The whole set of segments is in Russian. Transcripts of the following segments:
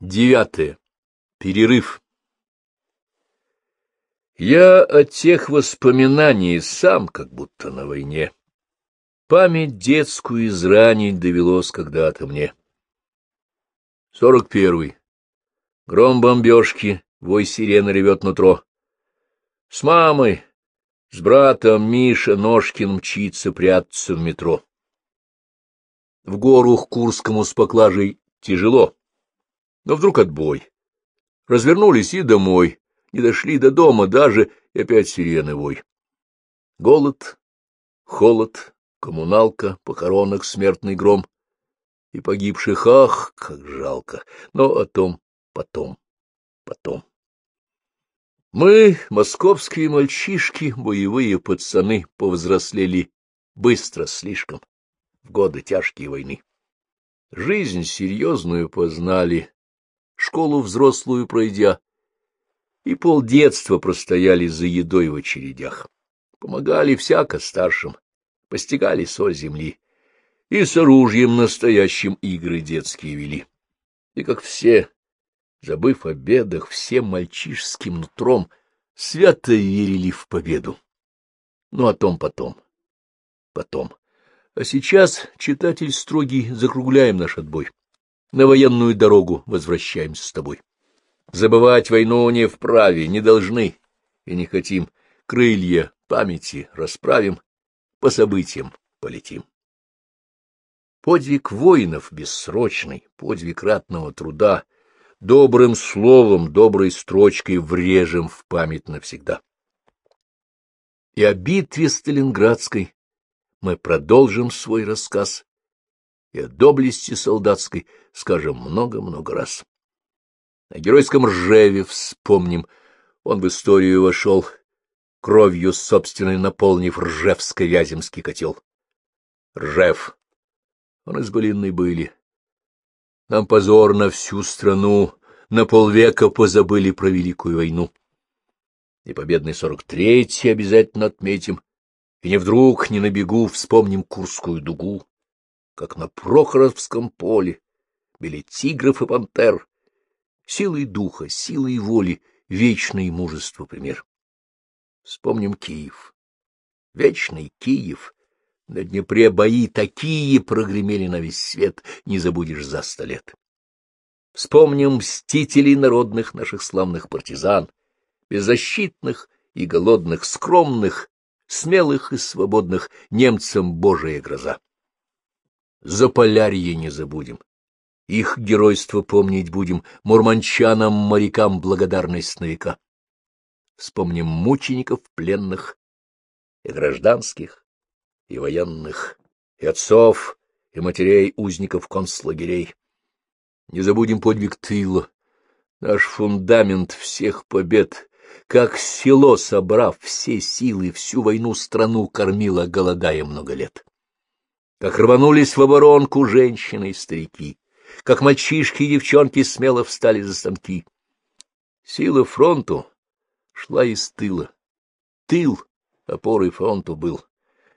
Девятое. Перерыв. Я от тех воспоминаний сам как будто на войне. Память детскую изранить довелось когда-то мне. Сорок первый. Гром бомбежки, вой сирены ревет нутро. С мамой, с братом Миша Ножкин мчится прятаться в метро. В гору к Курскому с поклажей тяжело. Но вдруг отбой. Развернулись и домой, не дошли до дома даже, и опять сирены вой. Голод, холод, коммуналка, похоронок, смертный гром. И погибших, ах, как жалко, но о том потом, потом. Мы, московские мальчишки, боевые пацаны, повзрослели быстро слишком в годы тяжкие войны. Жизнь серьезную познали, школу взрослую пройдя, и полдетства простояли за едой в очередях. Помогали всяко старшим, постигали соль земли, и с оружием настоящим игры детские вели. И как все, забыв о бедах, всем мальчишским нутром, свято верили в победу. Ну, о том потом, потом. А сейчас, читатель строгий, закругляем наш отбой на военную дорогу возвращаемся с тобой. Забывать войну не вправе, не должны и не хотим. Крылья памяти расправим, по событиям полетим. Подвиг воинов бессрочный, подвиг ратного труда, добрым словом, доброй строчкой врежем в память навсегда. И о битве Сталинградской мы продолжим свой рассказ и о доблести солдатской скажем много-много раз. О геройском Ржеве вспомним. Он в историю вошел, кровью собственной наполнив Ржевско-Вяземский котел. Ржев. Он из былинной были. Нам позор на всю страну, на полвека позабыли про Великую войну. И победный сорок третий обязательно отметим, и не вдруг, не на бегу вспомним Курскую дугу как на Прохоровском поле, били тигров и пантер, силой духа, силой воли, вечное мужество пример. Вспомним Киев. Вечный Киев. На Днепре бои такие прогремели на весь свет, не забудешь за сто лет. Вспомним мстителей народных наших славных партизан, беззащитных и голодных, скромных, смелых и свободных, немцам Божия гроза. Заполярье не забудем. Их геройство помнить будем, мурманчанам, морякам благодарность на века. Вспомним мучеников пленных и гражданских, и военных, и отцов, и матерей узников концлагерей. Не забудем подвиг тыла, наш фундамент всех побед, как село, собрав все силы, всю войну страну кормило, голодая много лет как рванулись в оборонку женщины и старики, как мальчишки и девчонки смело встали за станки. Сила фронту шла из тыла. Тыл опорой фронту был.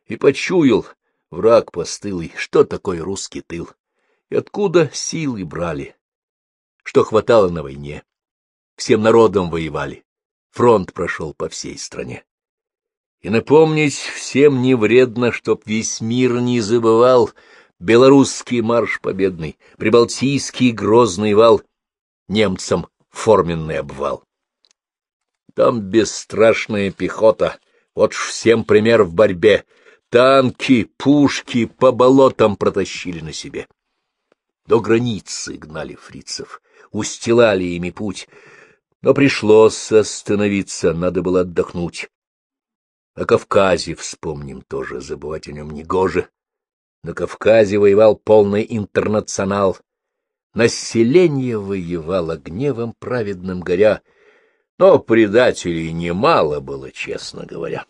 И почуял враг постылый, что такое русский тыл, и откуда силы брали, что хватало на войне. Всем народом воевали, фронт прошел по всей стране. И напомнить всем не вредно, чтоб весь мир не забывал белорусский марш победный, прибалтийский грозный вал, немцам форменный обвал. Там бесстрашная пехота, вот ж всем пример в борьбе, танки, пушки по болотам протащили на себе. До границы гнали фрицев, устилали ими путь, но пришлось остановиться, надо было отдохнуть. О Кавказе вспомним тоже, забывать о нем негоже. На Кавказе воевал полный интернационал. Население воевало гневом праведным горя, но предателей немало было, честно говоря.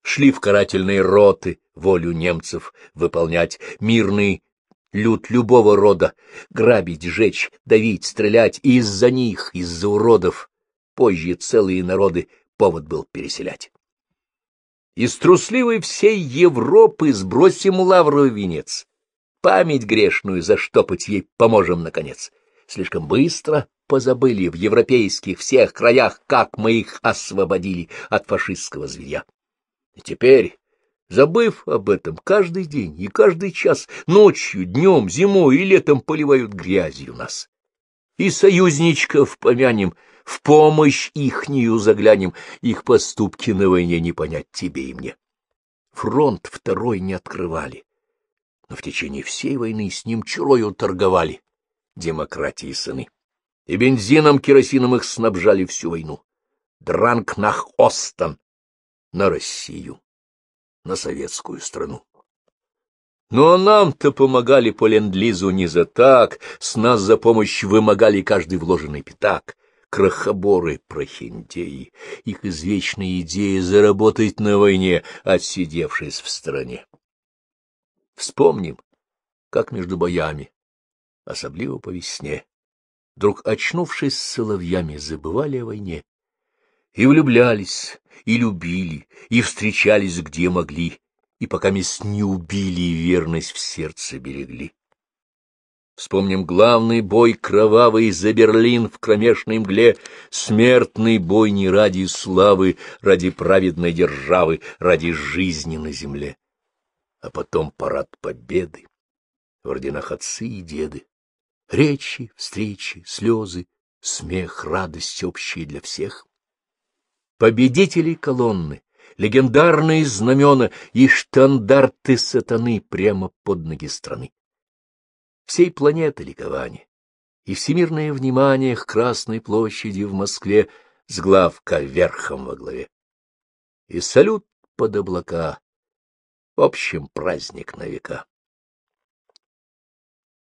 Шли в карательные роты волю немцев выполнять, мирный люд любого рода, грабить, жечь, давить, стрелять, и из-за них, из-за уродов, позже целые народы повод был переселять. Из трусливой всей Европы сбросим лавровый венец. Память грешную заштопать ей поможем, наконец. слишком быстро позабыли в европейских всех краях, как мы их освободили от фашистского зверя. И теперь, забыв об этом, каждый день и каждый час, ночью, днем, зимой и летом поливают грязью нас. И союзничков помянем, в помощь ихнюю заглянем, их поступки на войне не понять тебе и мне. Фронт второй не открывали, но в течение всей войны с ним чурою торговали демократии сыны. И бензином, керосином их снабжали всю войну. Дранг нах Остон на Россию, на советскую страну. Ну а нам-то помогали по ленд-лизу не за так, с нас за помощь вымогали каждый вложенный пятак. Крохоборы, прохиндеи, их извечная идея заработать на войне, отсидевшись в стороне. Вспомним, как между боями, особливо по весне, вдруг очнувшись с соловьями, забывали о войне. И влюблялись, и любили, и встречались где могли, и пока мест не убили, верность в сердце берегли. Вспомним главный бой кровавый за Берлин в кромешной мгле, смертный бой не ради славы, ради праведной державы, ради жизни на земле. А потом парад победы, в орденах отцы и деды, речи, встречи, слезы, смех, радость общие для всех. Победители колонны, легендарные знамена и штандарты сатаны прямо под ноги страны всей планеты ликование и всемирное внимание к Красной площади в Москве с главка верхом во главе. И салют под облака, в общем, праздник на века.